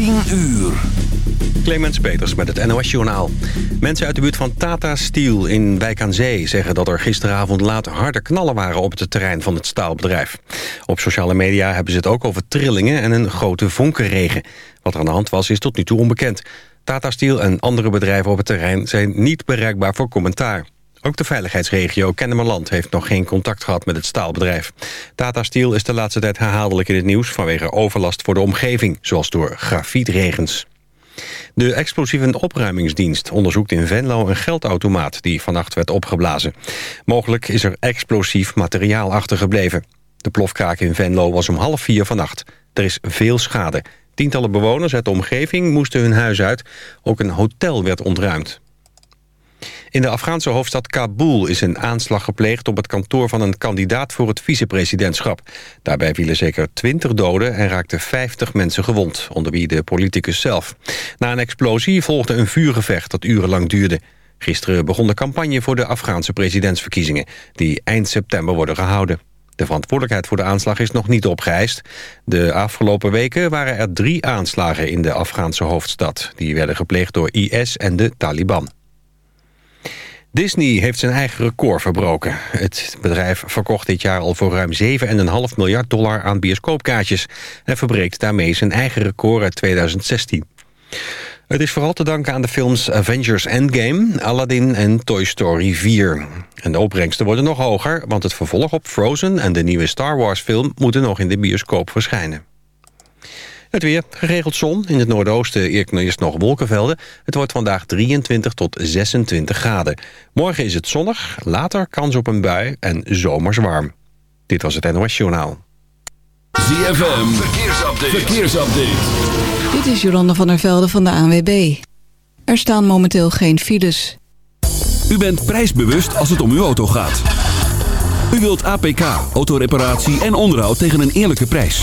10 uur. Clemens Peters met het NOS-journaal. Mensen uit de buurt van Tata Steel in Wijk aan Zee... zeggen dat er gisteravond laat harde knallen waren op het terrein van het staalbedrijf. Op sociale media hebben ze het ook over trillingen en een grote vonkenregen. Wat er aan de hand was, is tot nu toe onbekend. Tata Steel en andere bedrijven op het terrein zijn niet bereikbaar voor commentaar. Ook de veiligheidsregio Kennemerland heeft nog geen contact gehad met het staalbedrijf. Tata Steel is de laatste tijd herhaaldelijk in het nieuws... vanwege overlast voor de omgeving, zoals door grafietregens. De explosieve opruimingsdienst onderzoekt in Venlo een geldautomaat... die vannacht werd opgeblazen. Mogelijk is er explosief materiaal achtergebleven. De plofkraak in Venlo was om half vier vannacht. Er is veel schade. Tientallen bewoners uit de omgeving moesten hun huis uit. Ook een hotel werd ontruimd. In de Afghaanse hoofdstad Kabul is een aanslag gepleegd op het kantoor van een kandidaat voor het vicepresidentschap. Daarbij vielen zeker 20 doden en raakten 50 mensen gewond, onder wie de politicus zelf. Na een explosie volgde een vuurgevecht dat urenlang duurde. Gisteren begon de campagne voor de Afghaanse presidentsverkiezingen, die eind september worden gehouden. De verantwoordelijkheid voor de aanslag is nog niet opgeëist. De afgelopen weken waren er drie aanslagen in de Afghaanse hoofdstad. Die werden gepleegd door IS en de Taliban. Disney heeft zijn eigen record verbroken. Het bedrijf verkocht dit jaar al voor ruim 7,5 miljard dollar aan bioscoopkaartjes... en verbreekt daarmee zijn eigen record uit 2016. Het is vooral te danken aan de films Avengers Endgame, Aladdin en Toy Story 4. En de opbrengsten worden nog hoger, want het vervolg op Frozen... en de nieuwe Star Wars film moeten nog in de bioscoop verschijnen. Het weer, geregeld zon. In het noordoosten eerst nog wolkenvelden. Het wordt vandaag 23 tot 26 graden. Morgen is het zonnig, later kans op een bui en zomers warm. Dit was het NOS Journaal. ZFM, verkeersupdate. verkeersupdate. Dit is Jolanda van der Velde van de ANWB. Er staan momenteel geen files. U bent prijsbewust als het om uw auto gaat. U wilt APK, autoreparatie en onderhoud tegen een eerlijke prijs.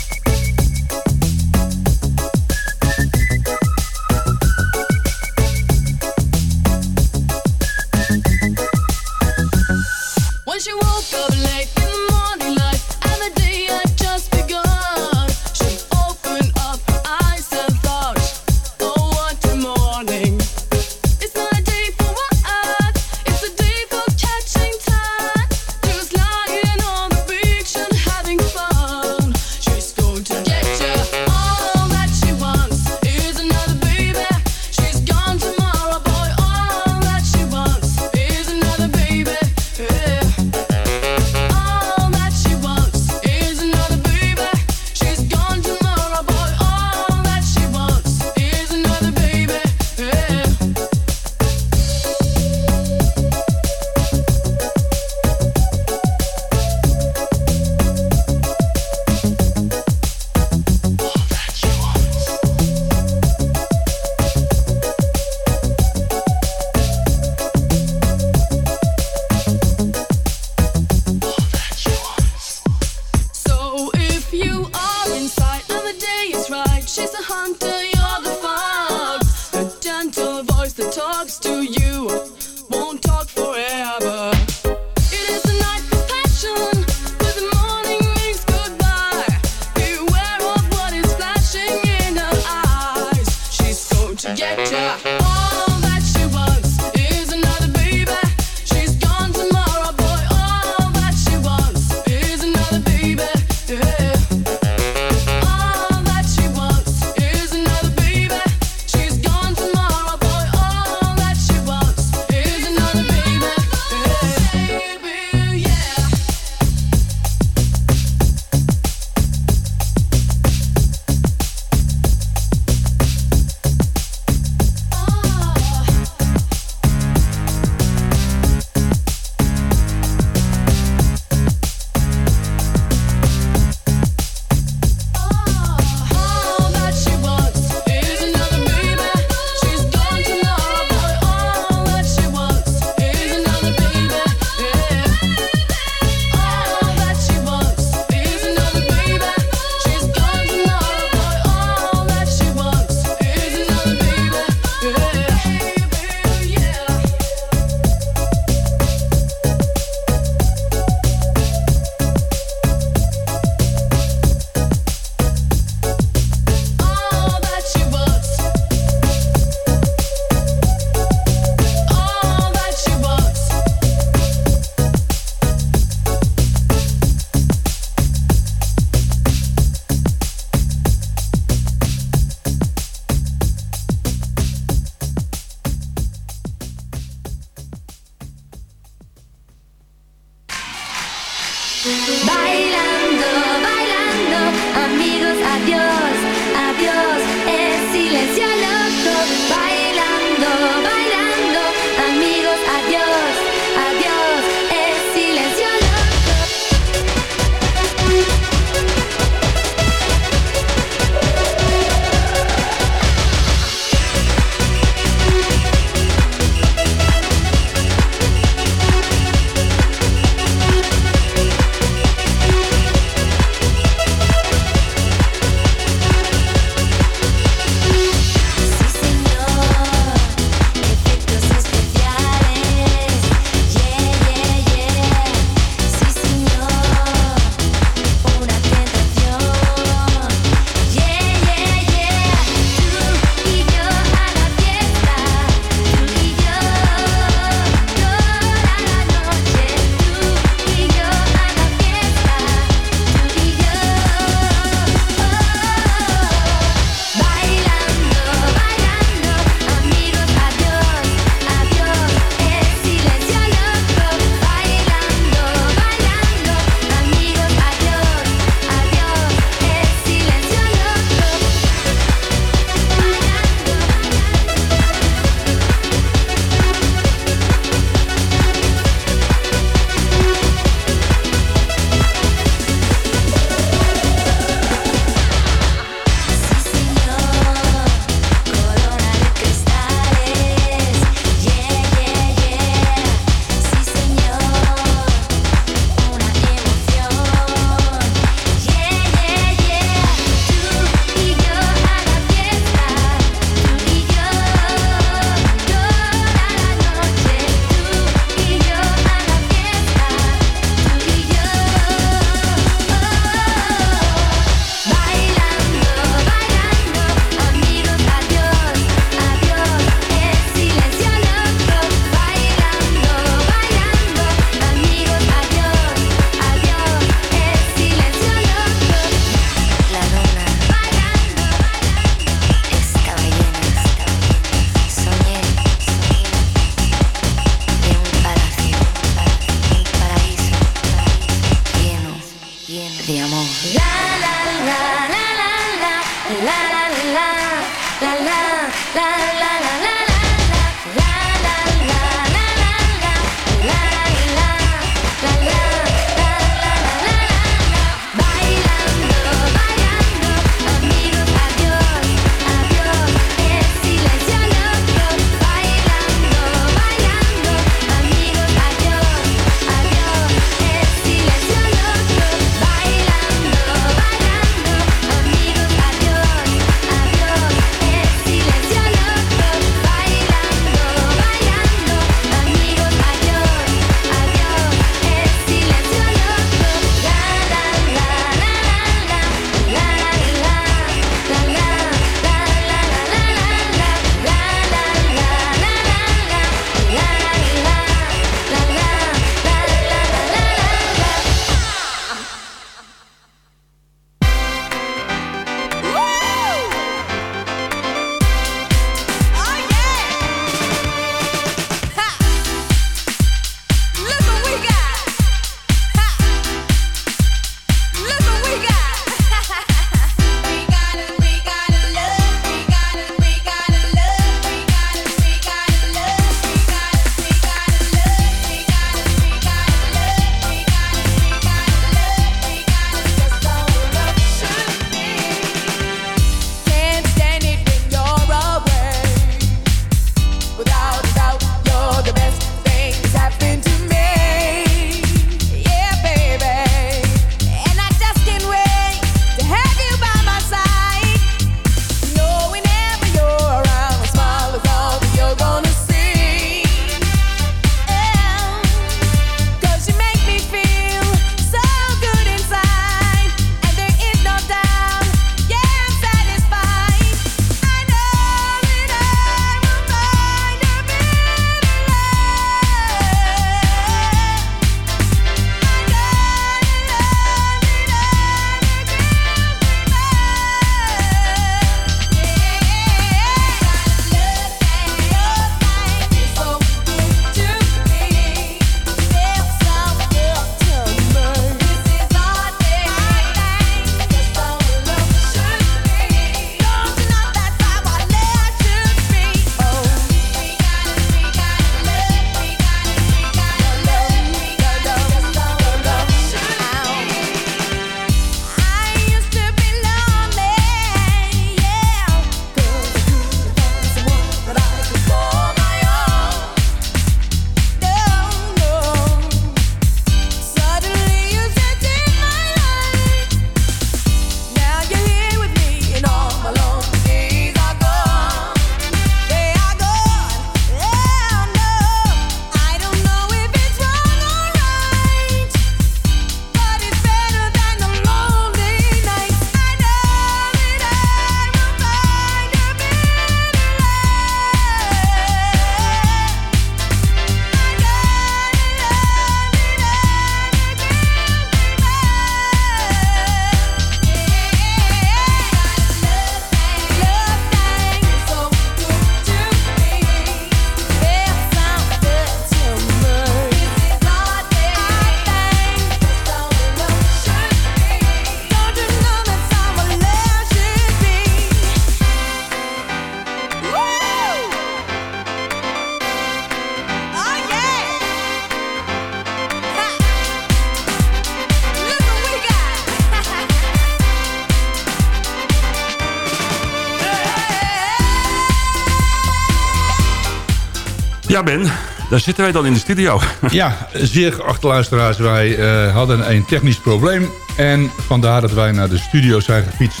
Ben, daar zitten wij dan in de studio. Ja, zeer geachte luisteraars, wij eh, hadden een technisch probleem. En vandaar dat wij naar de studio zijn gefietst.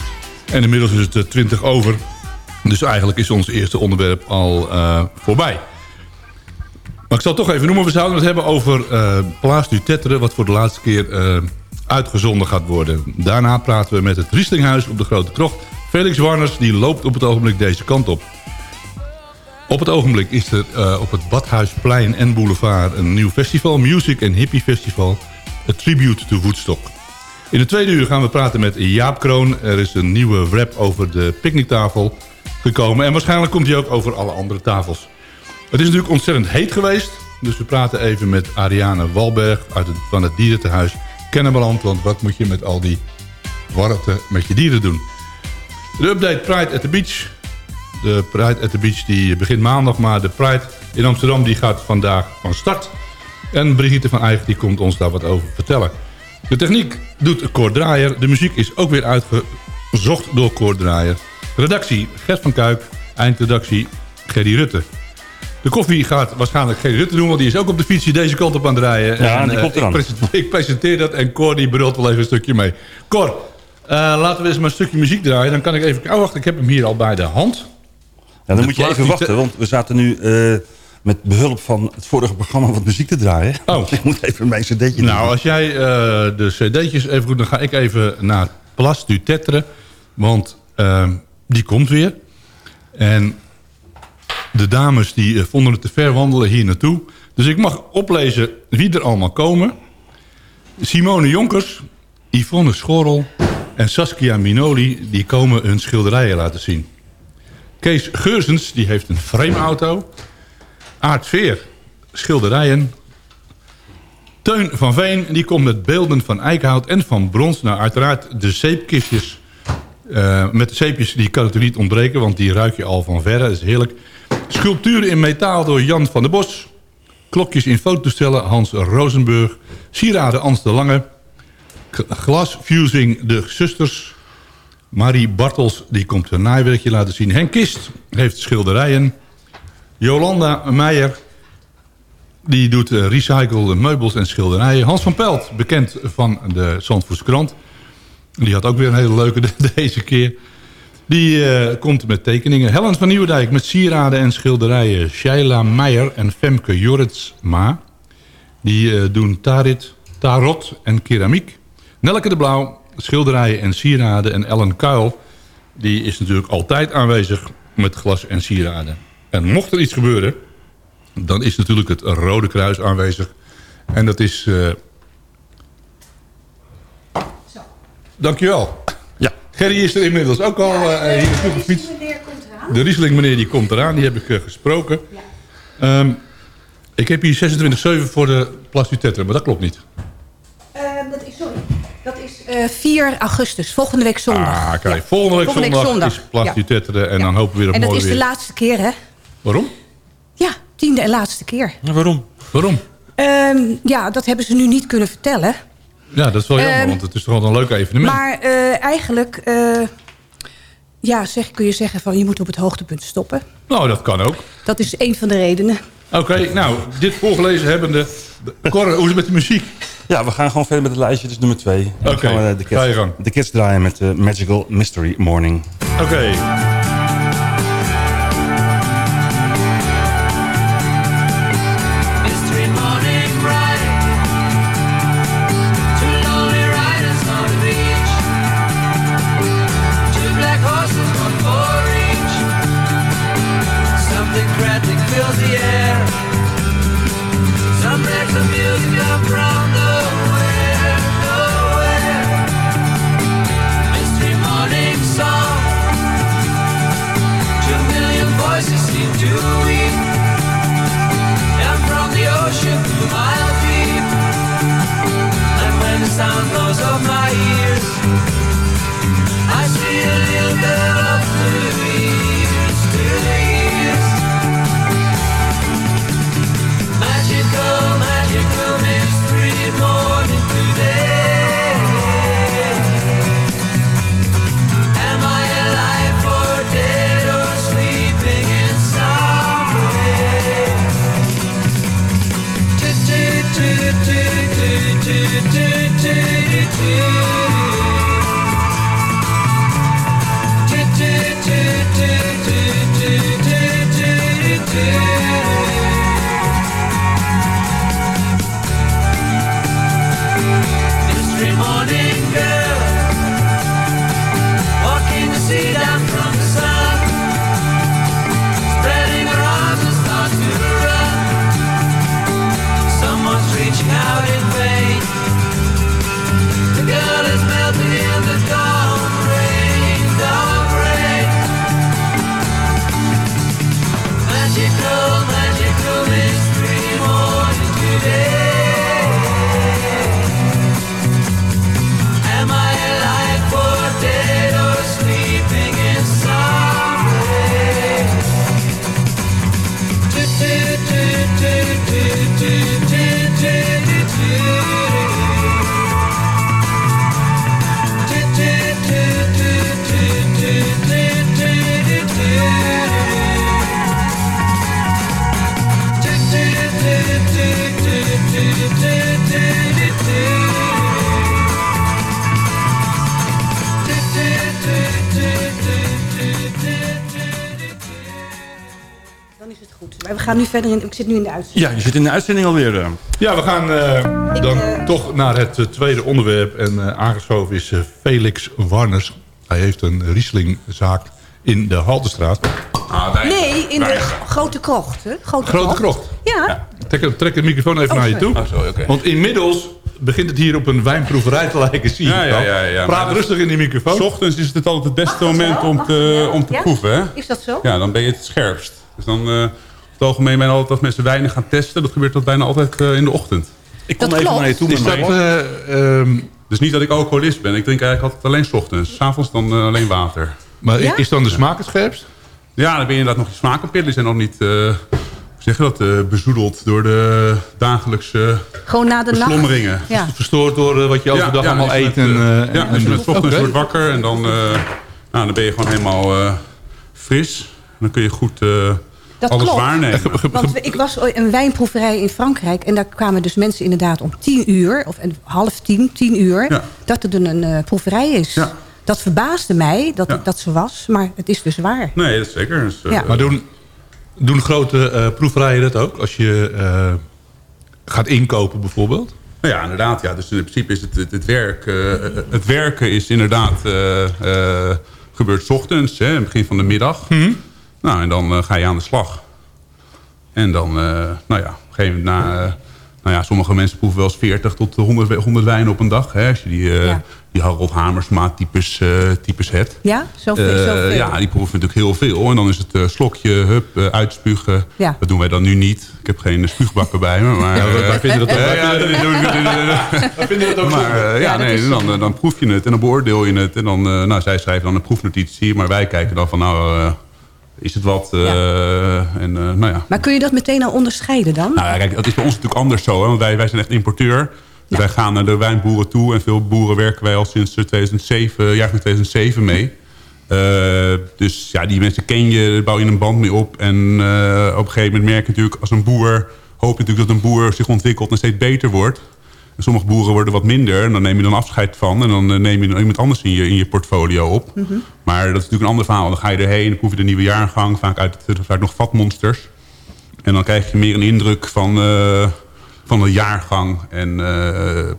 En inmiddels is het eh, 20 over. Dus eigenlijk is ons eerste onderwerp al eh, voorbij. Maar ik zal het toch even noemen. We zouden het hebben over eh Place du Tetre... wat voor de laatste keer eh, uitgezonden gaat worden. Daarna praten we met het Rieslinghuis op de Grote Krocht. Felix Warners die loopt op het ogenblik deze kant op. Op het ogenblik is er eh, op het Badhuisplein en Boulevard een nieuw festival. Music and Hippie Festival. A Tribute to Woodstock. In de tweede uur gaan we praten met Jaap Kroon. Er is een nieuwe rap over de picknicktafel gekomen. En waarschijnlijk komt hij ook over alle andere tafels. Het is natuurlijk ontzettend heet geweest. Dus we praten even met Ariane Walberg uit het, van het dierentehuis Kennemerland. Want wat moet je met al die warmte met je dieren doen? De update Pride at the Beach. De Pride at the Beach die begint maandag, maar de Pride in Amsterdam die gaat vandaag van start. En Brigitte van Eyck die komt ons daar wat over vertellen. De techniek doet Cor Draaier. De muziek is ook weer uitgezocht door Cor Draaier. Redactie Gert van Kuik. Eindredactie Gerry Rutte. De koffie gaat waarschijnlijk Gerry Rutte doen, want die is ook op de fiets deze kant op aan het rijden. Ja, die eh, komt. Ik presenteer, ik presenteer dat en Cor die brult wel even een stukje mee. Cor, eh, laten we eens maar een stukje muziek draaien. Dan kan ik even... Oh, wacht, ik heb hem hier al bij de hand. Dan De moet je even wachten, te- want we zaten nu eh, met behulp van het vorige programma wat muziek te draaien. Oh. ik moet even mijn cd'tje Nou, als jij eh, de cd'tjes even goed... dan ga ik even naar Place du Tetre. Want eh, die komt weer. En de dames die eh, vonden het te ver wandelen hier naartoe. Dus ik mag oplezen wie er allemaal komen. Simone Jonkers, Yvonne Schorrel en Saskia Minoli... die komen hun schilderijen laten zien. Kees Geursens, die heeft een frameauto. Aart Veer, schilderijen. Teun van Veen die komt met beelden van eikenhout en van brons. Nou, uiteraard de zeepkistjes. Eh, met de zeepjes die kan natuurlijk niet ontbreken, want die ruik je al van verre. Dat is heerlijk. Sculpturen in metaal door Jan van der Bos. Klokjes in fototoestellen Hans Rosenburg. Sieraden Ans de Lange. Glasfusing de zusters. Marie Bartels die komt een naaiwerkje laten zien. Henk Kist heeft schilderijen. Jolanda Meijer die doet eh, recycled meubels en schilderijen. Hans van Pelt, bekend van de Zandvoortse krant. Die had ook weer een hele leuke de- deze keer. Die eh, komt met tekeningen. Helen van Nieuwendijk met sieraden en schilderijen. Shaila Meijer en Femke Jorritsma. Die eh, doen tarit, tarot en keramiek. Nelke de Blauw, schilderijen en sieraden. En Ellen Kuil, die is natuurlijk altijd aanwezig met glas en sieraden. En mocht er iets gebeuren, dan is natuurlijk het Rode Kruis aanwezig. En dat is... eh Dankjewel. Ja. Gerry is er inmiddels ook al eh, hier naartoe gefietst. De Rieseling meneer die komt eraan, die heb ik eh, gesproken. Ehm, ik heb hier 26,7 voor de Plas du Tetre, maar dat klopt niet. Eh, dat is, sorry, dat is eh, 4 augustus, volgende week zondag. Ah, kijk, volgende week Volgende week zondag, zondag, is ja. Tetre en dan hopen we weer op en dat mooi is de weer. laatste keer, hè? Waarom? Ja, tiende en laatste keer. waarom? Waarom? Ehm, ja, dat hebben ze nu niet kunnen vertellen. Ja, dat is wel jammer, Ehm, want het is toch wel een leuk evenement. Maar eh, eigenlijk, eh, ja, zeg, kun je zeggen van je moet op het hoogtepunt stoppen. Nou, dat kan ook. Dat is een van de redenen. Oké, nou, dit voorgelezen hebbende... Cor, hoe is het met de muziek? Ja, we gaan gewoon verder met het lijstje. Dus nummer twee. Oké, gaan we de ga je kids, gang. de kids draaien met de Magical Mystery Morning. Oké. We gaan nu verder in... Ik zit nu in de uitzending. Ja, je zit in de uitzending alweer. eh. Ja, we gaan eh, dan toch naar het eh, tweede onderwerp. En eh, aangeschoven is eh, Felix Warners. Hij heeft een Rieslingzaak in de Haltestraat. Nee, in de Grote Krocht. Hè? Grote, Grote Krocht. Ja. Trek, trek de microfoon even Oh, naar je sorry. toe. Oh, zo, oké. Want inmiddels begint het hier op een wijnproeverij te lijken. Zie je Ja, ja, ja, ja, Praat rustig in die microfoon. S ochtends is het altijd het beste moment om te, om te Ja? proeven. Hè? Is dat zo? Ja, dan ben je het scherpst. Dus dan, eh het algemeen ben je altijd als mensen wijnen gaan testen. Dat gebeurt dat bijna altijd eh, in de ochtend. Ik kom Dat even klopt. naar je toe Is met dat, eh, ehm, Dus niet dat ik alcoholist ben. Ik drink eigenlijk altijd alleen 's ochtends. S'avonds dan eh, alleen water. maar Ja? is dan de smaak het scherpst? Ja, dan ben je inderdaad nog je smaakpapillen zijn nog niet... eh, hoe zeg je dat? eh, bezoedeld door de dagelijkse Gewoon na de nacht. beslommeringen. Ja. Verstoord door wat je overdag allemaal dus je eet. En, ja, en dus je met ochtends wordt wakker en dan, eh, nou, dan ben je gewoon helemaal eh, fris. Dan kun je goed eh, Dat alles klopt. waarnemen. Want ik was een wijnproeverij in Frankrijk... en daar kwamen dus mensen inderdaad om tien uur... of half tien, tien uur... Ja. dat er een eh, proeverij is. Ja. Dat verbaasde mij dat Ja. het dat zo was... maar het is dus waar. Nee, dat is zeker. Dus, eh, Ja. Maar doen, doen grote eh, proeverijen dat ook? Als je eh, gaat inkopen bijvoorbeeld? Nou ja, inderdaad. Ja. Dus in principe is het, het, het werk... eh, het werken is inderdaad... eh, eh, gebeurt 's ochtends, hè, in het begin van de middag. Nou, en dan eh, ga je aan de slag. En dan, eh, nou ja, op een gegeven moment na... eh, nou ja, sommige mensen proeven wel eens 40 tot 100, we- 100 wijnen op een dag. Hè, als je die, eh, Ja. die Harold Hamersma types, eh, types hebt. Ja, zoveel. Eh, zoveel. ja, die proeven natuurlijk heel veel. En dan is het eh, slokje, hup, eh, uitspugen. Ja. Dat doen wij dan nu niet. Ik heb geen spuugbakken bij me. Maar, Ja, wij- eh, vinden dat ook- ja, dat- we- We vinden dat ook maar ja, nee, dan, dan proef je het en dan beoordeel je het. En dan, eh, nou, zij schrijven dan een proefnotitie. Maar wij kijken dan van, nou, eh, is het wat? eh, en eh, nou ja. Maar kun je dat meteen al onderscheiden dan? Nou ja, kijk, dat is bij ons natuurlijk anders zo. Hè? Want wij, wij zijn echt importeur. Dus wij gaan naar de wijnboeren toe. En veel boeren werken wij al sinds eh, 2007, jaar van 2007 mee. Eh, dus ja, die mensen ken je, daar bouw je een band mee op. En eh, op een gegeven moment merk je natuurlijk als een boer... hoop je natuurlijk dat een boer zich ontwikkelt en steeds beter wordt. Sommige boeren worden wat minder. En dan neem je dan afscheid van. En dan eh, neem je dan iemand anders in je, in je portfolio op. Maar dat is natuurlijk een ander verhaal. Dan ga je erheen, dan proef je de nieuwe jaargang. Vaak uit, uit nog vatmonsters. En dan krijg je meer een indruk van, eh, van de jaargang. En eh,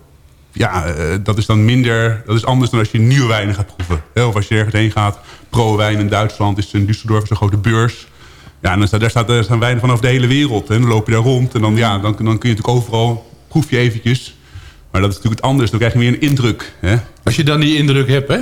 ja, dat is dan minder... Dat is anders dan als je nieuwe wijnen gaat proeven. Hè, Of als je ergens heen gaat. Pro-wijn in Duitsland is in Düsseldorf een grote beurs. Ja, en dan staat, daar, staat, daar staan wijnen vanaf de hele wereld. En dan loop je daar rond. En dan, ja, dan, dan kun je natuurlijk overal... Proef je eventjes. Maar dat is natuurlijk het anders. Dan krijg je meer een indruk. Hè? Als je dan die indruk hebt, hè,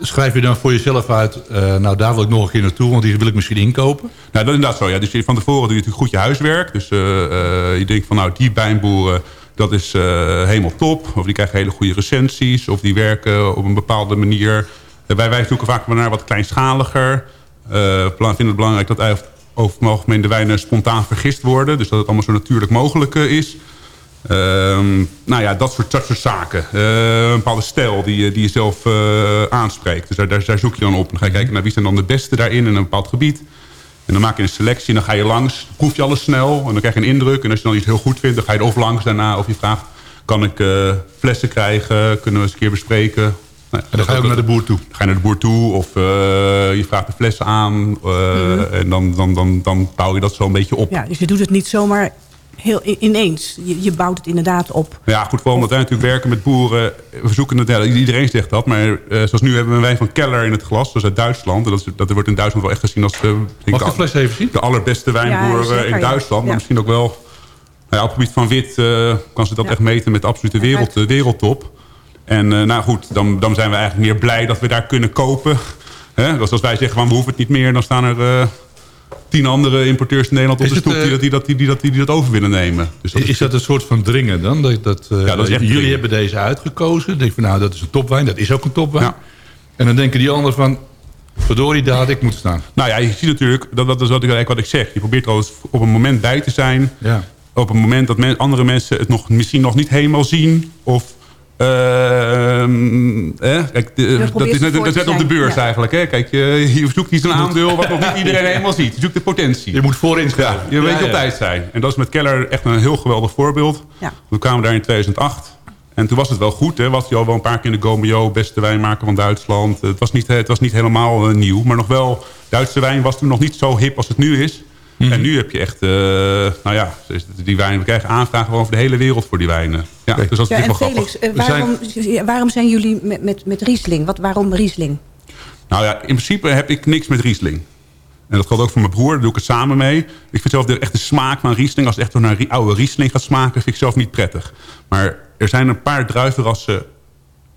schrijf je dan voor jezelf uit... eh, nou, daar wil ik nog een keer naartoe, want die wil ik misschien inkopen. Nou, dat is inderdaad zo. Ja. Dus van tevoren doe je natuurlijk goed je huiswerk. Dus eh, eh, je denkt van nou, die wijnboeren, dat is helemaal top. Of die krijgen hele goede recensies. Of die werken op een bepaalde manier. Wij, wij zoeken vaak naar wat kleinschaliger. We vinden het belangrijk dat eigenlijk over het algemeen de wijnen spontaan vergist worden. Dus dat het allemaal zo natuurlijk mogelijk is. Ehm, nou ja, dat soort, dat soort zaken. Eh, een bepaalde stijl die, je- die je zelf eh, aanspreekt. Dus daar, daar, daar zoek je dan op. Dan ga je kijken naar wie zijn dan de beste daarin in een bepaald gebied. En dan maak je een selectie en dan ga je langs. Proef je alles snel en dan krijg je een indruk. En als je dan iets heel goed vindt, dan ga je er of langs daarna. Of je vraagt, kan ik eh, flessen krijgen? Kunnen we eens een keer bespreken? Nou, En dan ga je ook naar de boer toe. Dan ga je naar de boer toe of eh, je vraagt de flessen aan. eh, En dan, dan, dan, dan bouw je dat zo een beetje op. Ja, dus je doet het niet zomaar heel ineens. Je, je bouwt het inderdaad op. Ja, goed, vooral omdat wij natuurlijk werken met boeren. We zoeken het, ja, iedereen zegt dat. Maar eh, zoals nu hebben we een wijn van Keller in het glas. Dat is uit Duitsland. En dat, is, dat wordt in Duitsland wel echt gezien als de, denk Mag ik de fles even zien? de allerbeste wijnboer Ja, zeker, eh, in. Duitsland. Ja. Maar misschien ook wel... Nou ja, op het gebied van wit eh, kan ze dat Ja. echt meten met de absolute wereld, de wereldtop. En eh, nou goed, dan, dan zijn we eigenlijk meer blij dat we daar kunnen kopen. Hè? Dus als wij zeggen, van, we hoeven het niet meer... dan staan er eh, tien andere importeurs in Nederland op de stoep... die, eh, dat, die, dat, die, die, dat, die, die dat over willen nemen. Dus dat Is, dat een soort van dringen dan? Dat, dat, eh, Ja, dat is echt jullie hebben deze uitgekozen. Denk van nou, dat is een topwijn. Dat is ook een topwijn. Ja. En dan denken die anderen van... Verdorie, daar had ik moeten staan. Nou ja, je ziet natuurlijk, dat, dat is wat ik, eigenlijk wat ik zeg. Je probeert er al op een moment bij te zijn. Ja. Op een moment dat men- andere mensen het nog, misschien nog niet helemaal zien. Of... ehm? Kijk, de- dat is net, dat net op de beurs ja. eigenlijk. Hè? Kijk, je, je zoekt niet zo'n aandeel wat nog niet iedereen helemaal ziet. Je zoekt de potentie. Je moet voorin. Ja, je weet op tijd zijn. En dat is met Keller echt een heel geweldig voorbeeld. Ja. We kwamen daar in 2008. En toen was het wel goed. Hè? Was hij al wel een paar keer in de Gomeo, beste wijnmaker van Duitsland. Het was niet, het was niet helemaal eh, nieuw. Maar nog wel, Duitse wijn was toen nog niet zo hip als het nu is. En nu heb je echt, eh, nou ja, die wijnen, we krijgen aanvragen gewoon over de hele wereld voor die wijnen. Ja, dus dat is Ja, en. Felix, eh, waarom, zijn jullie met, met, met Riesling? Wat, waarom Riesling? Nou ja, in principe heb ik niks met Riesling. En dat geldt ook voor mijn broer, daar doe ik het samen mee. Ik vind zelf de echte smaak van Riesling... als het echt door naar ri- oude Riesling gaat smaken... vind ik zelf niet prettig. Maar er zijn een paar druivenrassen...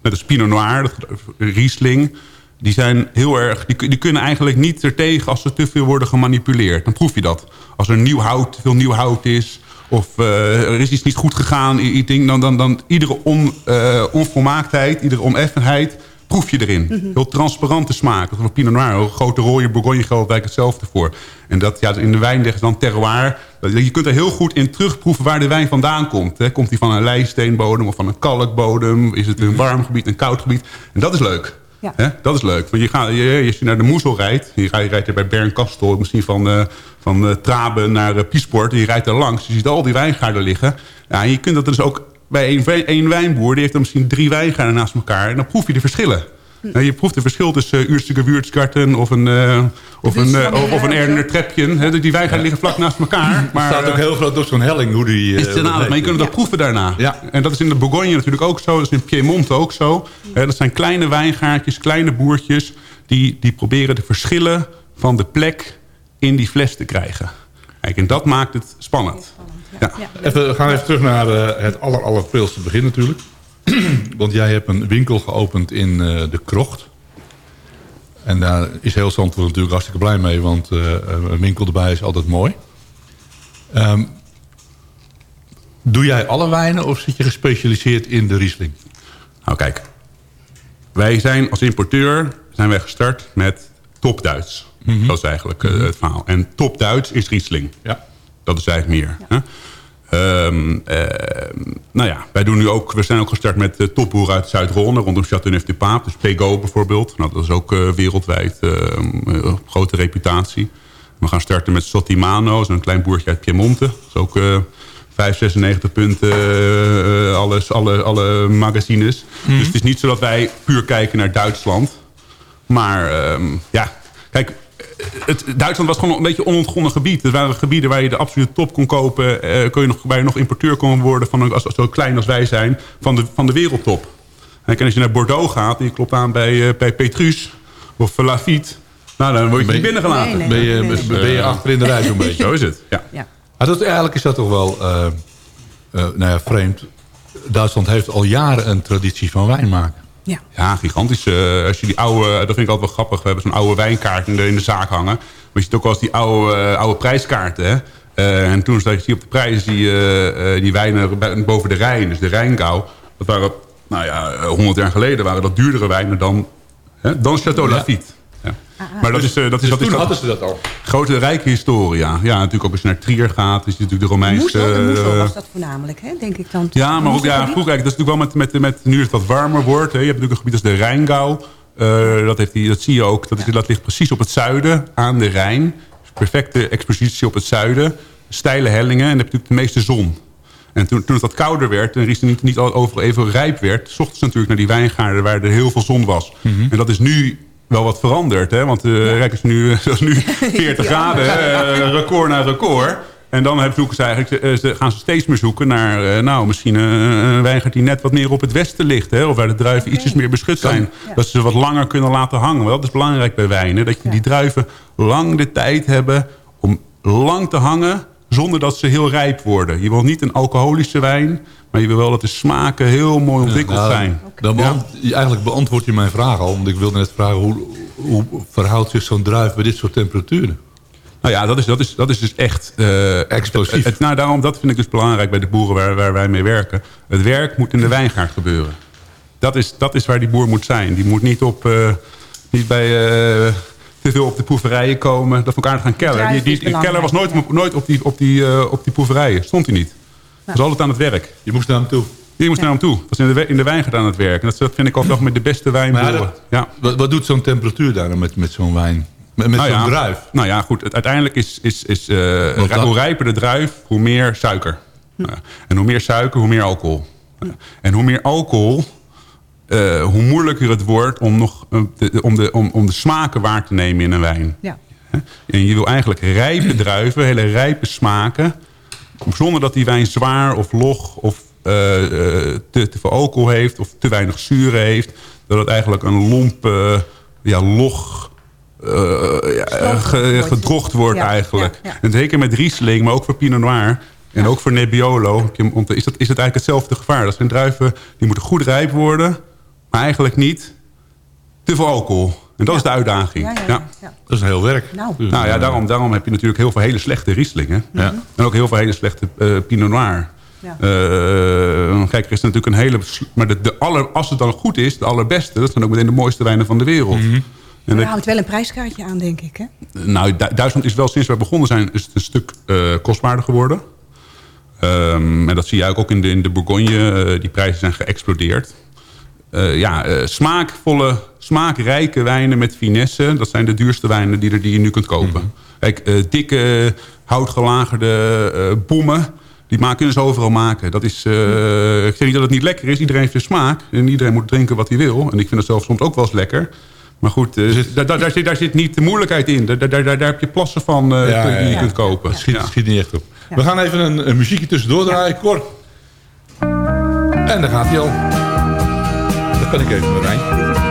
met een Pinot Noir, Riesling... die zijn heel erg... Die, die kunnen eigenlijk niet ertegen als ze te veel worden gemanipuleerd. Dan proef je dat. Als er nieuw hout, veel nieuw hout is... of eh, er is iets niet goed gegaan... ding, dan, dan, dan iedere on, eh, onvolmaaktheid, iedere oneffenheid proef je erin. Heel transparante smaak. Voor Pinot Noir, een grote rode Bourgogne geldt eigenlijk hetzelfde voor. En dat ja, in de wijn zeggen ze dan terroir. Je kunt er heel goed in terugproeven waar de wijn vandaan komt. Hè. Komt die van een lijsteenbodem of van een kalkbodem? Is het een warm gebied, een koud gebied? En dat is leuk. Ja. Dat is leuk. Want je gaat, je, als je naar de Moezel rijdt... je rijdt, je er bij Bernkastel, misschien van, eh, van eh, Traben naar eh, Piesport... je rijdt daar langs, je ziet al die wijngaarden liggen. Ja, je kunt dat dus ook bij één, één wijnboer... die heeft dan misschien drie wijngaarden naast elkaar... en dan proef je de verschillen. Nou, je proeft het verschil tussen uh, Uurstuke Wuurtskarten of een, uh, of een, uh, of, een Erdener Trepje. He, die wijngaarden liggen vlak naast elkaar. Maar, staat ook heel groot door zo'n helling hoe die... Is het maar je kunt het ook proeven daarna. Ja. En dat is in de Bourgogne natuurlijk ook zo. Dat is in Piemonte ook zo. Dat zijn kleine wijngaardjes, kleine boertjes... Die, die proberen de verschillen van de plek in die fles te krijgen. Kijk, en dat maakt het spannend. Ja. Even, we gaan even terug naar uh, het aller, begin natuurlijk. Want jij hebt een winkel geopend in uh, de Krocht. En daar is heel Zandvoort natuurlijk hartstikke blij mee. Want uh, een winkel erbij is altijd mooi. Um, doe jij alle wijnen of zit je gespecialiseerd in de Riesling? Nou kijk, wij zijn als importeur zijn wij gestart met top Duits. Mm -hmm. Dat is eigenlijk uh, het verhaal. En top Duits is Riesling. Ja. Dat is eigenlijk meer. Ja. Um, uh, nou ja, wij doen nu ook, we zijn ook gestart met uh, topboeren uit Zuid-Ronde, rondom Châteauneuf du Pape. Dus Pego bijvoorbeeld. Nou, dat is ook uh, wereldwijd een grote reputatie. We gaan starten met Sottimano, een klein boertje uit Piemonte. Dat is ook 5, 96 punten, alles, alle, alle magazines. Mm -hmm. Dus het is niet zo dat wij puur kijken naar Duitsland. Maar um, ja, kijk, het, Duitsland was gewoon een beetje onontgonnen gebied. Er waren gebieden waar je de absolute top kon kopen. Uh, kun je nog, waar je nog importeur kon worden, van een, als, zo klein als wij zijn, van de, van de wereldtop. En als je naar Bordeaux gaat en je klopt aan bij, uh, bij Petrus of Lafitte... Nou, dan word je niet binnengelaten. Nee, nee, ben, je, nee, nee. ben je achter in de rij zo'n beetje. Zo is het, ja. ja. Maar dat, eigenlijk is dat toch wel uh, nou ja, vreemd. Duitsland heeft al jaren een traditie van wijn maken. Ja, ja gigantisch. Uh, als je die oude, dat vind ik altijd wel grappig. We hebben zo'n oude wijnkaart in de, in de zaak hangen. Maar je ziet ook wel eens die oude, uh, oude prijskaarten. Hè? Uh, en toen zie je op de prijzen die, die wijnen boven de Rijn. Dus de Rijngouw. Dat waren, nou ja, 100 jaar geleden waren dat duurdere wijnen dan, hè, dan Chateau Lafite. Ja. Ah, Maar dat is, uh, dat is, dus dat is toen hadden ze dat al. Grote rijke historie, ja. Natuurlijk ook als je naar Trier gaat, is natuurlijk de Romeinse... Moesel, Moesel was dat voornamelijk, hè, denk ik dan. Ja, maar ook, ja, vroeger eigenlijk, dat is natuurlijk wel met, met, met nu het wat warmer wordt. Hè. Je hebt natuurlijk een gebied als de Rijngouw. Uh, dat, heeft die, dat zie je ook, dat, is, dat ligt precies op het zuiden, aan de Rijn. Perfecte expositie op het zuiden. Steile hellingen en dan heb je natuurlijk de meeste zon. En toen, toen het wat kouder werd en Riesling niet, niet overal even rijp werd... zochten ze natuurlijk naar die wijngaarden waar er heel veel zon was. Mm -hmm. En dat is nu wel wat veranderd. Hè? Want de ja. Rijk is nu, zoals nu 40 ja. graden, uh, record na record. En dan zoeken ze eigenlijk, ze gaan ze steeds meer zoeken naar... Nou, misschien een wijngaard die net wat meer op het westen ligt. Hè? Of waar de druiven okay. ietsjes meer beschut zijn. Ja. Dat ze ze wat langer kunnen laten hangen. Want dat is belangrijk bij wijnen. Dat je die druiven lang de tijd hebben om lang te hangen... zonder dat ze heel rijp worden. Je wil niet een alcoholische wijn... Maar je wil wel dat de smaken heel mooi ontwikkeld ja, nou, zijn. Dan beant ja. Eigenlijk beantwoord je mijn vraag al. Want ik wilde net vragen, hoe, hoe verhoudt zich zo'n druif bij dit soort temperaturen? Nou ja, dat is, dat is, dat is dus echt... Uh, Explosief. Het, het, nou, daarom, dat vind ik dus belangrijk bij de boeren waar, waar wij mee werken. Het werk moet in de wijngaard gebeuren. Dat is, dat is waar die boer moet zijn. Die moet niet, op, uh, niet bij... Uh, te veel op de proeverijen komen. Dat elkaar gaan keller. Die, die, die keller was nooit, nooit op, die, op, die, uh, op die proeverijen. Stond hij niet. Dat was altijd aan het werk. Je moest naar hem toe. Je moest ja. naar hem toe. Dat was in de, in de wijngaard aan het werk. En dat, dat vind ik ook nog met de beste wijnboeren. Ja, wat, wat, doet zo'n temperatuur daar met, met zo'n wijn? Met, met nou zo'n ja, druif? Nou ja, goed. Het, uiteindelijk is... is, is uh, hoe rijper de druif, hoe meer suiker. Hm. Uh, en hoe meer suiker, hoe meer alcohol. Hm. Uh, en hoe meer alcohol... hoe moeilijker het wordt om, nog, de, om, de, om, om de smaken waar te nemen in een wijn. Ja. En je wil eigenlijk rijpe druiven, hele rijpe smaken... zonder dat die wijn zwaar of log of eh, eh, te, te veel alcohol heeft... of te weinig zuren heeft. Dat het eigenlijk een lomp, eh, ja, log... eh, ja, ge- gedroogd wordt Ja, eigenlijk. ja. En zeker met Riesling, maar ook voor Pinot Noir... En ook voor Nebbiolo is, dat, is het eigenlijk hetzelfde gevaar. Dat zijn druiven die moeten goed rijp worden... maar eigenlijk niet te veel alcohol. En dat is de uitdaging. Ja, ja, Ja. ja. Dat is een heel werk. Nou. Dus, Nou ja, eh, daarom, daarom heb je natuurlijk heel veel hele slechte Rieslingen. Ja. En ook heel veel hele slechte eh, Pinot Noir. Ja. Eh, kijk, er is natuurlijk een hele... Maar de, de aller, als het dan goed is, de allerbeste... dat zijn ook meteen de mooiste wijnen van de wereld. En Maar dat- er houdt wel een prijskaartje aan, denk ik. Hè? nou, Du- Duitsland is wel sinds we begonnen zijn... is het een stuk eh, kostbaarder geworden. Ehm, en dat zie je ook in de, in de Bourgogne. die prijzen zijn geëxplodeerd. Eh, ja, eh, smaakvolle, smaakrijke wijnen met finesse. Dat zijn de duurste wijnen die, er, die je nu kunt kopen. Kijk, eh, dikke, houtgelagerde bommen... die maken, kunnen ze overal maken. Dat is, eh, ik zeg niet dat het niet lekker is. Iedereen heeft zijn smaak. En iedereen moet drinken wat hij wil. En ik vind het zelf soms ook wel eens lekker. Maar goed, eh, daar, daar, daar zit, daar zit niet de moeilijkheid in. Daar, daar, daar, daar heb je plassen van Ja, die je ja. kunt kopen. Het schiet, schiet niet echt op. We gaan even een, een muziekje tussendoor draaien, Cor. En daar gaat hij al. Kan ik even mijn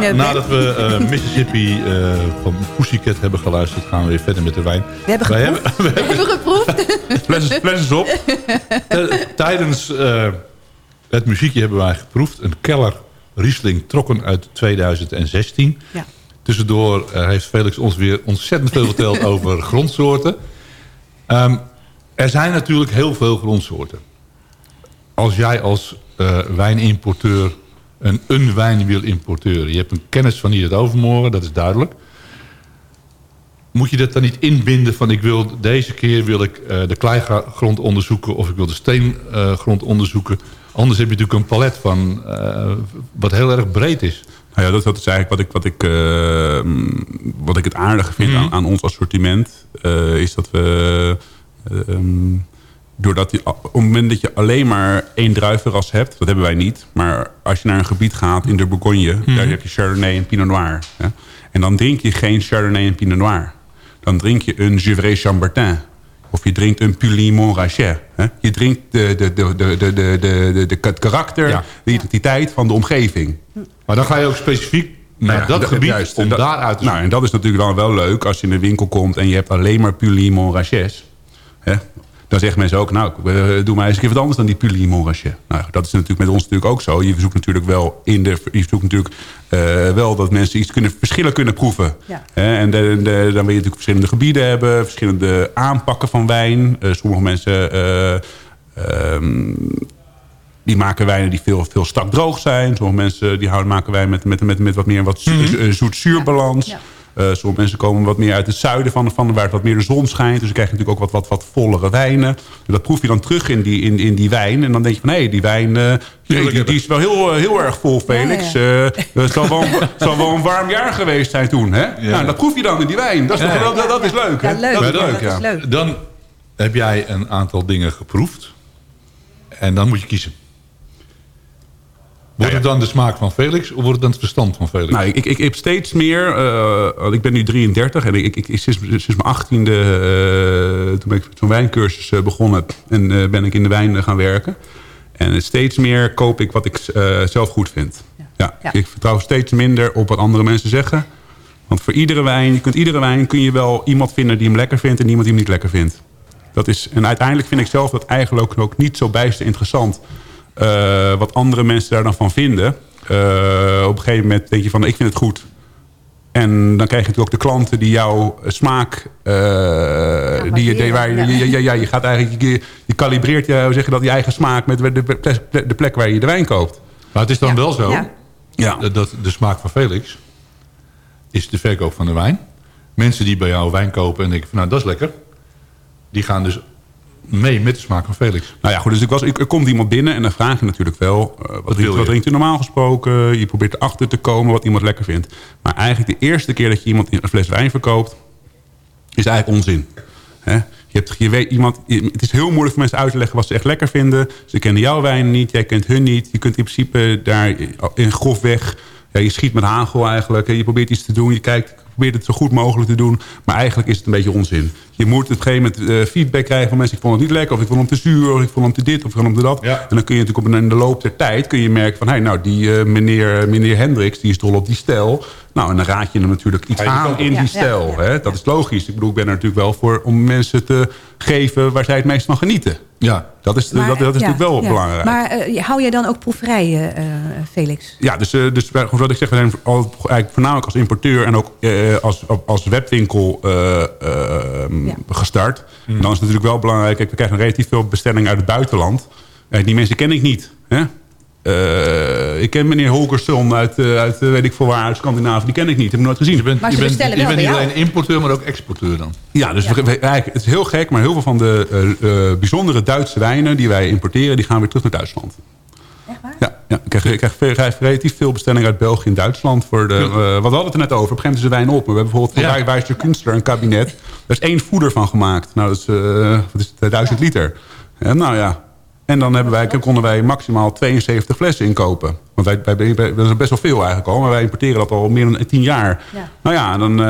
nadat we eh, Mississippi eh, van Pussycat hebben geluisterd... gaan we weer verder met de wijn. We hebben Wij geproefd. hebben- We hebben geproefd. Fles, fles is op. Eh, Tijdens het muziekje hebben wij geproefd. Een Keller Riesling Trokken uit 2016. Ja. Tussendoor heeft Felix ons weer ontzettend veel verteld over grondsoorten. Ehm, er zijn natuurlijk heel veel grondsoorten. Als jij als eh, wijnimporteur een, een wijn wil importeren... je hebt een kennis van hier het overmorgen, dat is duidelijk... moet je dat dan niet inbinden van... ik wil deze keer wil ik eh, de kleigrond onderzoeken... of ik wil de steengrond onderzoeken. Anders heb je natuurlijk een palet van eh, wat heel erg breed is. Nou ja, dat, dat is eigenlijk wat ik, wat ik, eh, wat ik het aardige vind Mhm. aan, aan ons assortiment. eh, is dat we... eh, ehm, doordat je, op het moment dat je alleen maar één druivenras hebt... dat hebben wij niet. Maar als je naar een gebied gaat in de Bourgogne... Mhm. daar heb je Chardonnay en Pinot Noir. Hè? En dan drink je geen Chardonnay en Pinot Noir. Dan drink je een Gevrey Chambertin. Of je drinkt een Puligny Montrachet. hè. Je drinkt de, de, de, de, de, de, de, de, de- het karakter, Ja. de identiteit van de omgeving. Maar dan ga je ook specifiek naar Ja, dat gebied juist. om En dat- daaruit te Nou, en dat is natuurlijk dan wel leuk als je in de winkel komt... en je hebt alleen maar Puligny Montrachets. Dan zeggen mensen ook, nou, eh, doe maar eens een keer wat anders dan die Puligny Montrachet. Nou, dat is natuurlijk met ons natuurlijk ook zo. Je zoekt natuurlijk wel in de, je zoekt natuurlijk eh, wel dat mensen iets kunnen, verschillen kunnen proeven. Ja. En de, de- dan wil je natuurlijk verschillende gebieden hebben, verschillende aanpakken van wijn. Eh, sommige mensen eh, ehm, die maken wijnen die veel, veel strak droog zijn. Sommige mensen die houden, maken wijn met, met, met, met wat meer wat zu- eh, zoet-zuurbalans. Ja. Sommige mensen komen wat meer uit het zuiden van, van waar het wat meer de zon schijnt. Dus dan krijg je natuurlijk ook wat, wat, wat vollere wijnen. En dat proef je dan terug in die, in, in die wijn. En dan denk je van, hé, die wijn eh, die, die, die is wel heel, eh, heel erg vol, Felix. Ja, Eh, het zal wel, zal wel een warm jaar geweest zijn toen. Hè? Nou, dat proef je dan in die wijn. Dat is, Ja. toch- dat, dat is leuk, hè? Ja, leuk. Dat is Ja, leuk, dat ja. is leuk. Dan heb jij een aantal dingen geproefd. En dan moet je kiezen. Wordt het dan de smaak van Felix of wordt het dan het verstand van Felix? Nou, ik, ik, ik heb steeds meer... eh, ik ben nu 33 en ik, ik, ik, sinds, sinds mijn achttiende... eh toen ben ik zo'n wijncursus eh, begonnen... en eh, ben ik in de wijn gaan werken. En steeds meer koop ik wat ik eh, zelf goed vind. Ja. Ja. Ik vertrouw steeds minder op wat andere mensen zeggen. Want voor iedere wijn, je kunt iedere wijn... kun je wel iemand vinden die hem lekker vindt... en iemand die hem niet lekker vindt. Dat is, en uiteindelijk vind ik zelf dat eigenlijk ook, ook niet zo bijster interessant... eh, wat andere mensen daar dan van vinden. Eh, op een gegeven moment denk je van, ik vind het goed. En dan krijg je natuurlijk ook de klanten die jouw smaak... eh, die, je- die, waar, je- ja. ja, ja, ja, je gaat eigenlijk, je, je kalibreert je, hoe zeg je dat, je eigen smaak... met de, de, plek waar je de wijn koopt. Maar het is dan Ja. wel zo Ja. Ja. dat- dat de smaak van Felix is de verkoop van de wijn. Mensen die bij jou wijn kopen en denken van nou dat is lekker. Die gaan dus mee met de smaak van Felix. Nou ja, goed, dus ik was, ik, er komt iemand binnen en dan vraag je natuurlijk wel... eh, wat, drinkt, wat drinkt u normaal gesproken? Je probeert erachter te komen wat iemand lekker vindt. Maar eigenlijk de eerste keer dat je iemand een fles wijn verkoopt... is eigenlijk onzin. Je, hebt, je weet iemand, het is heel moeilijk voor mensen uit te leggen wat ze echt lekker vinden. Ze kennen jouw wijn niet, jij kent hun niet. Je kunt in principe daar in grofweg... Ja, je schiet met hagel eigenlijk. Je probeert iets te doen, je kijkt, probeert het zo goed mogelijk te doen. Maar eigenlijk is het een beetje onzin. Je moet op een gegeven moment eh, feedback krijgen van mensen... ik vond het niet lekker, of ik vond hem te zuur, of ik vond hem te dit, of ik vond hem te dat. Ja. En dan kun je natuurlijk op een, in de loop der tijd kun je merken van... Hey, nou, die eh, meneer, meneer Hendricks, die is dol op die stijl. Nou, en dan raad je hem natuurlijk iets aan in die ja, stijl. ja. Hè? Dat is logisch. Ik bedoel, ik ben er natuurlijk wel voor om mensen te geven... waar zij het meest van genieten. Ja. Dat is, Maar, dat, dat is ja, natuurlijk wel ja. belangrijk. Maar eh, hou jij dan ook proeverijen, eh, Felix? Ja, dus, eh, dus wat ik zeg, we zijn al, eigenlijk voornamelijk als importeur en ook eh, als, als webwinkel eh, eh, Ja. gestart. En dan is het natuurlijk wel belangrijk, kijk, we krijgen relatief veel bestellingen uit het buitenland. Eh, die mensen ken ik niet. Hè? Eh, ik ken meneer Holgersson uit, eh, uit eh, weet ik veel waar, uit Scandinavië. Die ken ik niet, heb ik nooit gezien. Je bent, Maar je bent, bestellen je bent niet alleen importeur, maar ook exporteur dan. Ja, dus we- we- eigenlijk, het is heel gek, maar heel veel van de eh, eh, bijzondere Duitse wijnen die wij importeren, die gaan weer terug naar Duitsland. Echt waar? Ja, ja ik, krijg, ik krijg relatief veel bestellingen uit België en Duitsland. Voor de, eh, want we hadden het er net over. Op een gegeven moment is de wijn op. Maar we hebben bijvoorbeeld van Ja. ja. Wijster Kunstler een kabinet. Daar is één voeder van gemaakt. Nou, dat is, wat is het, 1000 liter. En nou ja. En dan hebben wij, konden wij maximaal 72 flessen inkopen. Want wij, wij, wij- dat is best wel veel eigenlijk al. Maar wij importeren dat al meer dan 10 jaar. Ja. Nou ja, dan... eh,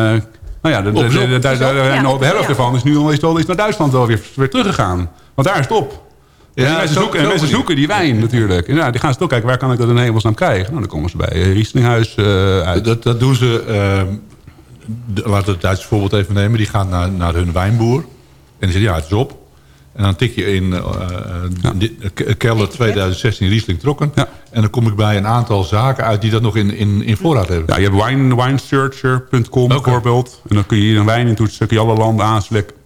nou ja, de, de, de- de- helft ervan is nu al is, is naar Duitsland wel weer, weer teruggegaan. Want daar is het op. Ja, mensen, zo- zoeken, en zo mensen zoeken die wijn natuurlijk. En ja, die gaan ze toch kijken, waar kan ik dat in hemelsnaam krijgen? Nou, dan komen ze bij eh, Rieslinghuis eh, uit. Dat, dat doen ze... ehm, de- laten we het Duitse voorbeeld even nemen. Die gaan naar, naar hun wijnboer. En die zeggen, ja, het is op. En dan tik je in Keller 2016 Riesling trokken. En dan kom ik bij een aantal zaken uit die dat nog in, in, in voorraad hebben. Ja, je hebt wine, winesearcher.com bijvoorbeeld. En dan kun je hier een wijn in toetsen, kun je alle landen aanselecteren.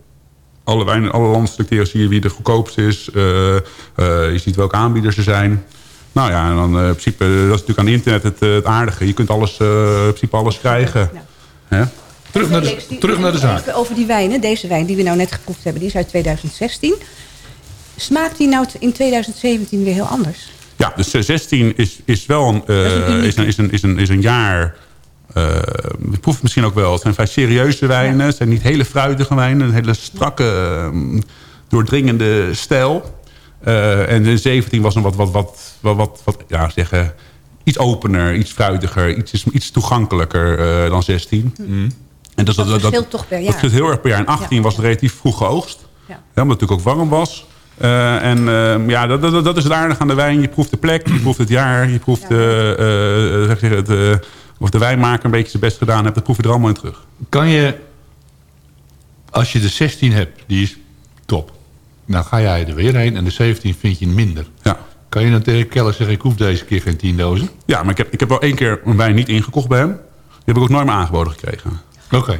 Alle, wijnen, alle landen selecteren, zie je wie de goedkoopste is. Eh, eh, je ziet welke aanbieders er zijn. Nou ja, en dan eh, in principe, dat is natuurlijk aan internet het, het aardige. Je kunt alles, eh, in principe alles krijgen. Hè? Terug naar de, terug naar de zaak. Even over die wijnen. Deze wijn die we nou net geproefd hebben, die is uit 2016. Smaakt die nou in 2017 weer heel anders? Ja, dus eh, 16 is, is wel een, eh, is een is een, is een, is een, is een jaar... eh je proeft het misschien ook wel. Het zijn vrij serieuze wijnen. Het zijn niet hele fruitige wijnen. Een hele strakke, eh, doordringende stijl. Eh, en de 17 was een wat, wat, wat, wat, wat, wat ja, zeggen, iets opener, iets fruitiger, iets, iets toegankelijker eh, dan 16. En dat, Dat verschilt toch per Dat jaar. verschilt heel erg per jaar. In 18 was het relatief vroeg geoogst. Ja. Ja, omdat het natuurlijk ook warm was. Eh, en eh, ja, dat, dat, dat is het aardige aan de wijn. Je proeft de plek, je proeft het jaar, je proeft eh, zeg je, het, eh, of de wijnmaker een beetje zijn best gedaan heeft. Dat proef je er allemaal in terug. Kan je, als je de 16 hebt, die is top. Nou ga jij er weer heen en de 17 vind je minder. Ja. Kan je dan tegen Keller zeggen, ik hoef deze keer geen 10 dozen? Ja, maar ik heb, ik heb wel één keer een wijn niet ingekocht bij hem. Die heb ik ook nooit meer aangeboden gekregen. Oké.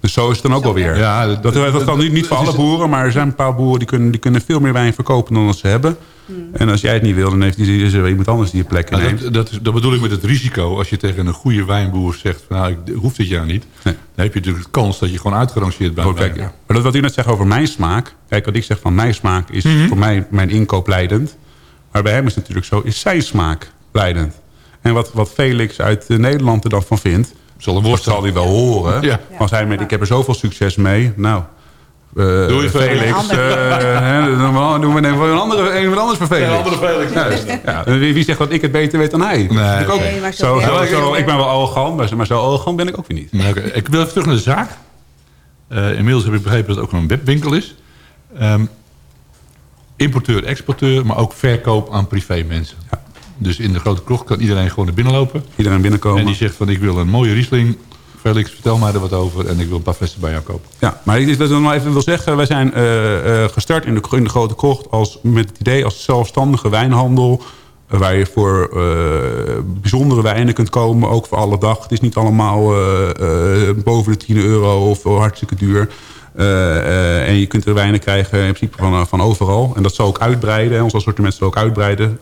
Dus zo is het dan ook wel weer. Ja, dat, dat, dat kan niet, niet voor alle boeren, maar er zijn een paar boeren die kunnen, die kunnen veel meer wijn verkopen dan dat ze hebben. Hmm. En als jij het niet wil, dan heeft die, is er iemand anders die je plek Nou, inneemt. dat, dat, is, dat bedoel ik met het risico. Als je tegen een goede wijnboer zegt, van, nou, ik hoef dit jaar niet. Dan heb je natuurlijk de kans dat je gewoon uitgerangeerd bent. Oh, kijk. Maar dat wat u net zegt over mijn smaak. Kijk, wat ik zeg van mijn smaak is Mhm. voor mij mijn inkoop leidend. Maar bij hem is het natuurlijk zo, is zijn smaak leidend. En wat, wat Felix uit eh, Nederland er dan van vindt... Zal een dat zal hij wel horen. Ja. Als hij met, ik heb er zoveel succes mee. Nou, eh, Doei, Felix. Felix. eh, hè, dan doen we even een andere, een wat anders voor Felix. Ja, een andere Felix. Ja, dus, ja, wie, wie zegt dat ik het beter weet dan hij? Ik, ook, oké. Nee, maar zo ik ben wel arrogant, maar, zo- maar zo arrogant ben ik ook weer niet. Oké, Ik wil even terug naar de zaak. Eh, inmiddels heb ik begrepen dat het ook een webwinkel is. Ehm, importeur, exporteur, maar ook verkoop aan privé mensen. Dus in de grote krocht kan iedereen gewoon naar binnen lopen. Iedereen binnenkomen. En die zegt van ik wil een mooie Riesling. Felix, vertel mij er wat over. En ik wil een paar flessen bij jou kopen. Ja, maar ik wil nog even wil zeggen, wij zijn eh, eh, gestart in de, in de Grote Krocht als, met het idee als zelfstandige wijnhandel. eh, waar je voor bijzondere wijnen kunt komen, ook voor alle dag. Het is niet allemaal boven de 10 euro of hartstikke duur. Eh, eh, en je kunt er wijnen krijgen in principe van, eh, van overal. En dat zal ook uitbreiden. hè. Ons assortiment zal ook uitbreiden.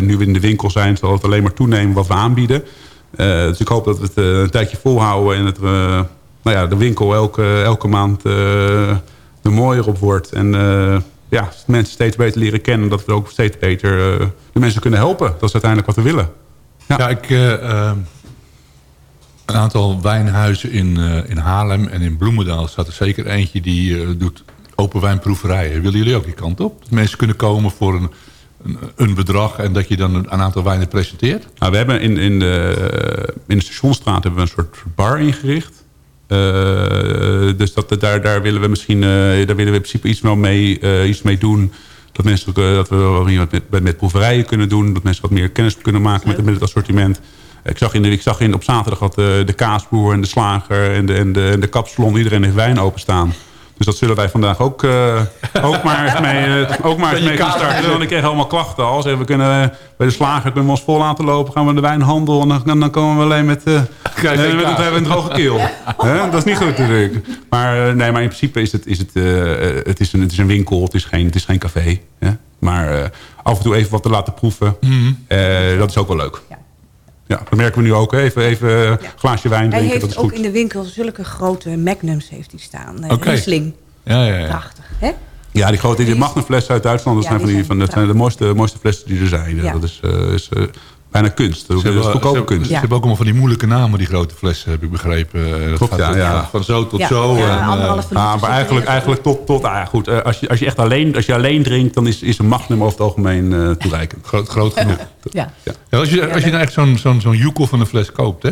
Nu we in de winkel zijn, zal het alleen maar toenemen wat we aanbieden. Dus ik hoop dat we het een tijdje volhouden en dat we, nou ja, de winkel elke, elke maand er mooier op wordt. En eh, ja, mensen steeds beter leren kennen. Dat we ook steeds beter de mensen kunnen helpen. Dat is uiteindelijk wat we willen. Ja, ik, een aantal wijnhuizen in, eh, in Haarlem en in Bloemendaal staat er zeker eentje die eh, doet open wijnproeverijen. Willen jullie ook die kant op? Dat mensen kunnen komen voor een, een, een bedrag en dat je dan een, aantal wijnen presenteert? Nou, we hebben in, in, de, in de Stationstraat hebben we een soort bar ingericht. Eh, dus dat, daar, daar willen we misschien daar willen we in principe iets, mee, iets mee doen. Dat, mensen, dat we wat met, met, proeverijen kunnen doen. Dat mensen wat meer kennis kunnen maken met het assortiment. Ik zag, in ik zag in, op zaterdag dat de, de kaasboer en de slager en de, en de, en de kapsalon... iedereen heeft wijn openstaan. Dus dat zullen wij vandaag ook, eh, ook maar eens mee, eh, ook maar eens mee gaan starten. Want ik kreeg allemaal klachten al. Zeggen, we kunnen, eh, bij de slager kunnen we ons vol laten lopen. Gaan we de wijnhandel en dan, dan komen we alleen met, eh Krijg eh, met een, droge keel. Dat is niet goed natuurlijk. Maar, eh, nee, maar in principe is het, is het, eh, eh, het, is een, het is een winkel. Het is geen, het is geen café. Hè? Maar eh, af en toe even wat te laten proeven. eh, dat is ook wel leuk. Ja. dat merken we nu ook. Even, even een glaasje wijn Hij drinken, dat heeft is ook goed. in de winkel zulke grote magnums heeft hij staan. Oké. Riesling. Ja, ja, ja. Prachtig, hè? Ja, die grote die Magnumflessen uit Duitsland, dat Ja, zijn, van die van, dat zijn de mooiste, mooiste flessen die er zijn. Ja. Dat is, eh, is eh, bijna kunst. Dat is Ze hebben, ze, goedkope hebben, kunst. ze hebben ook allemaal van die moeilijke namen, die grote flessen, heb ik begrepen. Eh, dat Klopt, gaat ja, van- ja. Van zo tot Ja, zo. ja, en, eh, Ah, maar eigenlijk, eigenlijk tot, tot ah, ja, goed, eh, als, je, als, je echt alleen, als je alleen drinkt, dan is, is een Magnum over het algemeen eh, toereikend. groot, groot genoeg. Ja. Ja, als je, als je nou echt zo'n zo'n zo'n joekel van een fles koopt, hè?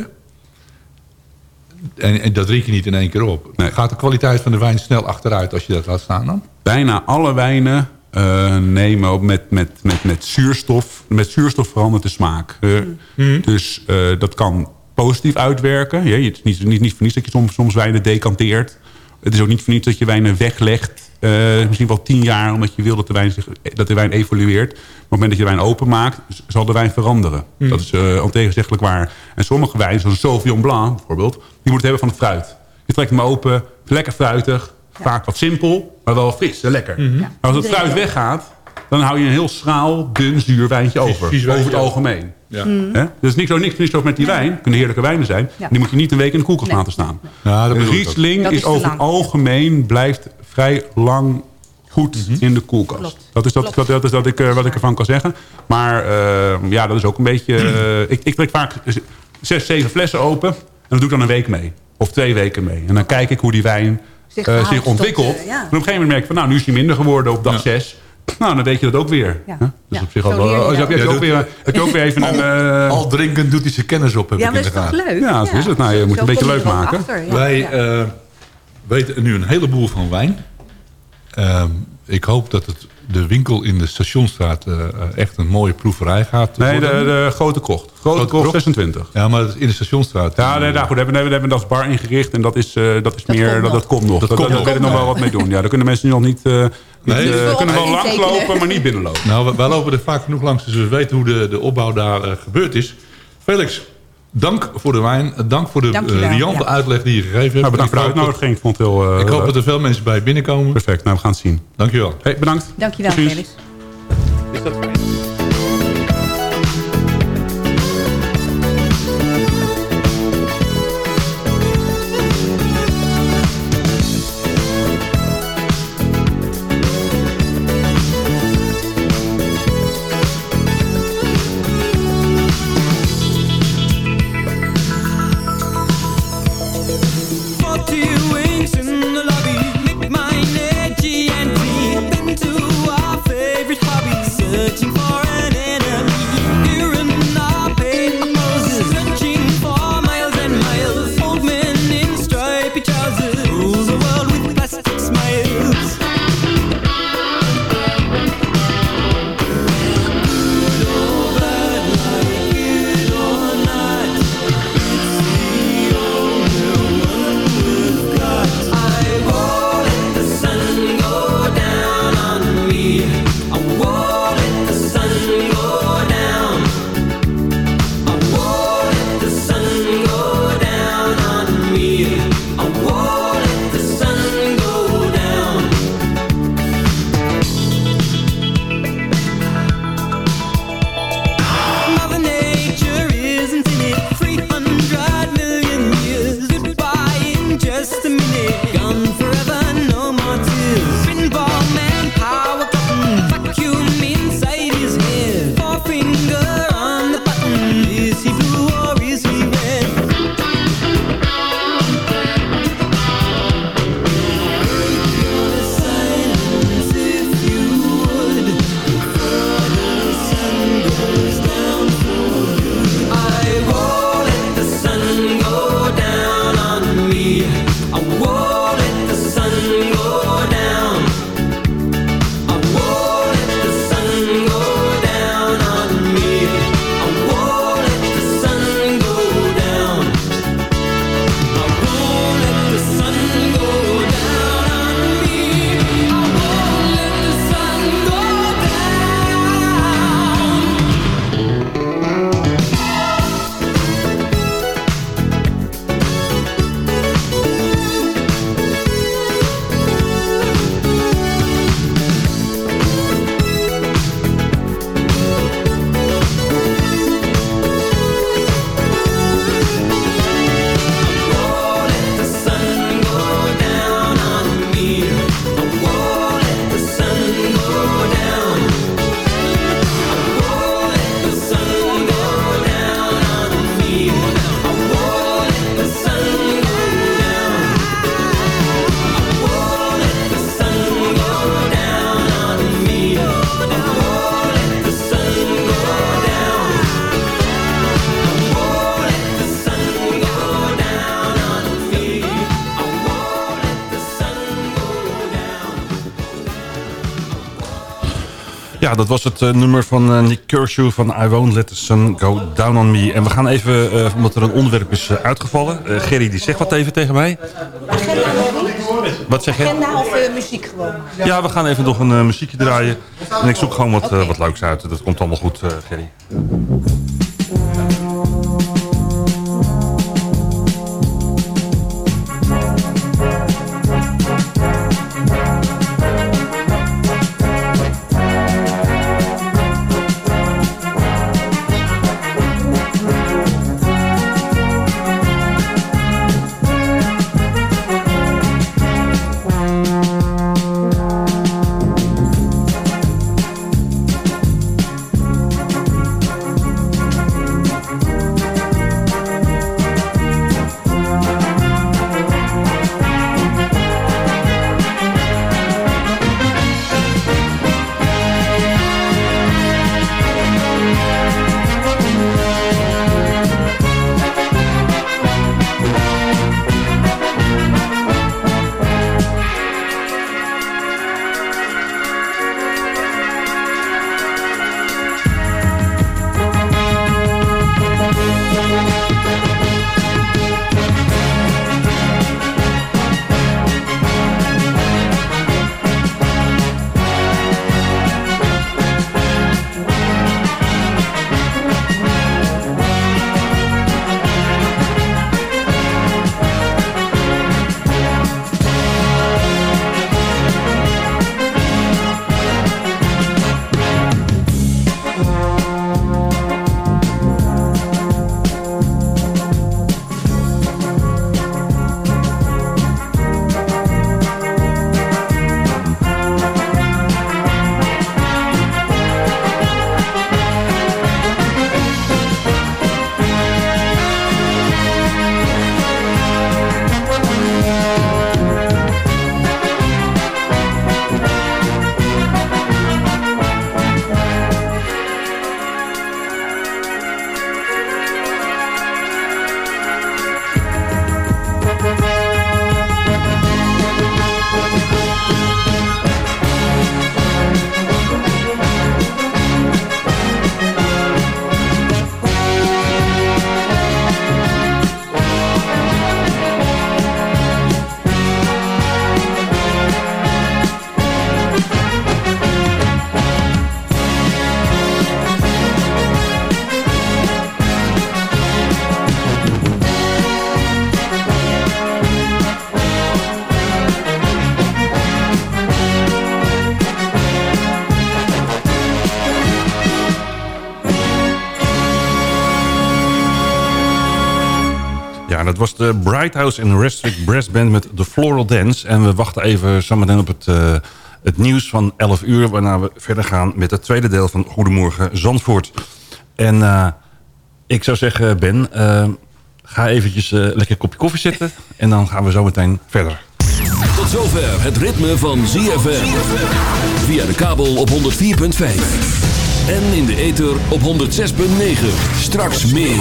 En, en dat drink je niet in één keer op. Gaat de kwaliteit van de wijn snel achteruit als je dat laat staan dan? Bijna alle wijnen eh, nemen met, met, met, met zuurstof. Met zuurstof verandert de smaak. Eh, Mhm. Dus eh, dat kan positief uitwerken. Ja, het is niet, niet, niet voor niets dat je soms, soms wijnen decanteert. Het is ook niet voor niets dat je wijnen weglegt. eh, misschien wel tien jaar, omdat je wil dat de wijn, zich, dat de wijn evolueert. Op het moment dat je de wijn openmaakt, zal de wijn veranderen. Mhm. Dat is uh, ontegenzeggelijk waar. En sommige wijnen, zoals Sauvignon Blanc bijvoorbeeld... die moet het hebben van het fruit. Je trekt hem open, lekker fruitig. Vaak wat simpel, maar wel fris en lekker. Mhm. Maar als het fruit weggaat, dan hou je een heel schraal, dun, zuur wijntje over. over het algemeen. Ja. Mhm. Dus niks, niks, niks over met die wijn. kunnen heerlijke wijnen zijn. Ja. Die moet je niet een week in de koelkast Nee. laten staan. Ja, dat. Riesling Dat is, over lang. het algemeen blijft vrij lang goed in de koelkast. Klopt. Dat is, dat, Klopt. dat, dat is dat ik, eh, wat ik ervan kan zeggen. Maar eh, ja, dat is ook een beetje... eh, ik, ik trek vaak zes, zeven flessen open. En dat doe ik dan een week mee. Of twee weken mee. En dan kijk ik hoe die wijn Zich eh, zich tot, ontwikkelt. eh, ja. En op een gegeven moment merk ik van... nou, nu is hij minder geworden op dag Ja. zes. Nou, dan weet je dat ook weer. Ja. Dus Ja. op zich ook wel... je oh, dat. heb, je Ja, ook doet- weer, heb je ook weer even een... eh, Al drinkend doet hij zijn kennis op, heb Ja, maar in is toch leuk? Ja, zo is het. Nou, je moet Zo een beetje je leuk maken. achter, ja. Wij Ja. eh, weten nu een heleboel van wijn. Ehm, ik hoop dat het de winkel in de Stationstraat eh, echt een mooie proeverij gaat nee, de, de Grote Krocht. Grote, Grote Krocht Krocht? 26. Ja, maar het is in de Stationstraat. Ja, nee, nou goed, hebben, hebben, hebben we dat bar ingericht en dat is, eh, dat is Dat meer, komt dat, dat komt nog. Dat Dat, komt daar nog. wel wat mee doen. Ja, daar kunnen mensen nog niet, eh Nee. Dus kunnen wel langslopen, maar niet binnenlopen. Nou, wij- wij lopen er vaak genoeg langs, dus we weten hoe de, de opbouw daar gebeurd is. Felix, dank voor de wijn. Dank voor de riante ja. uitleg die je gegeven hebt. Nou, bedankt voor de Ik hoop dat- uitnodiging. Ik vond het heel eh, Ik hoop dat er veel mensen bij binnenkomen. Perfect, nou we gaan het zien. Dankjewel. Hey, bedankt. Dankjewel. Felix. Forty dat was het eh, nummer van eh, Nick Kershaw van I Won't Let the Sun Go Down On Me. En we gaan even, eh, omdat er een onderwerp is uitgevallen. Gerry die zegt wat even tegen mij. Wat zeg je? Agenda of muziek gewoon? Ja, we gaan even nog een muziekje draaien. En ik zoek gewoon wat, wat leuks uit. Dat komt allemaal goed, Gerry. Dat was de Bright House and Restrict Brass Band met The Floral Dance. En we wachten even zometeen op het, eh, het nieuws van 11 uur... waarna we verder gaan met het tweede deel van Goedemorgen Zandvoort. En eh, ik zou zeggen, Ben, eh, ga eventjes lekker een kopje koffie zetten... en dan gaan we zometeen verder. Tot zover het ritme van ZFM. Via de kabel op 104.5. En in de ether op 106.9. Straks meer.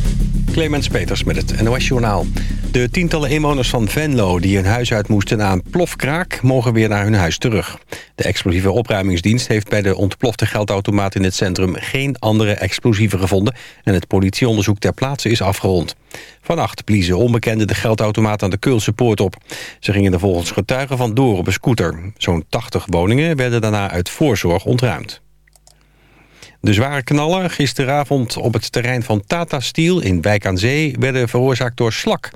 Clemens Peters met het NOS-journaal. De tientallen inwoners van Venlo die hun huis uit moesten na een plofkraak... mogen weer naar hun huis terug. De explosieve opruimingsdienst heeft bij de ontplofte geldautomaat in het centrum... geen andere explosieven gevonden en het politieonderzoek ter plaatse is afgerond. Vannacht bliezen onbekenden de geldautomaat aan de Keulse poort op. Ze gingen er volgens getuigen vandoor op een scooter. Zo'n 80 woningen werden daarna uit voorzorg ontruimd. De zware knallen gisteravond op het terrein van Tata Steel in Wijk aan Zee... werden veroorzaakt door slak,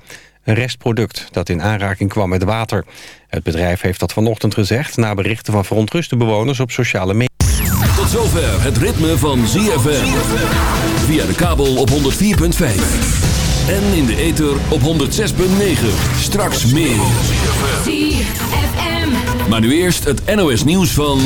een restproduct dat in aanraking kwam met water. Het bedrijf heeft dat vanochtend gezegd... na berichten van verontruste bewoners op sociale media. Tot zover het ritme van ZFM. Via de kabel op 104.5. En in de ether op 106.9. Straks meer. Maar nu eerst het NOS nieuws van...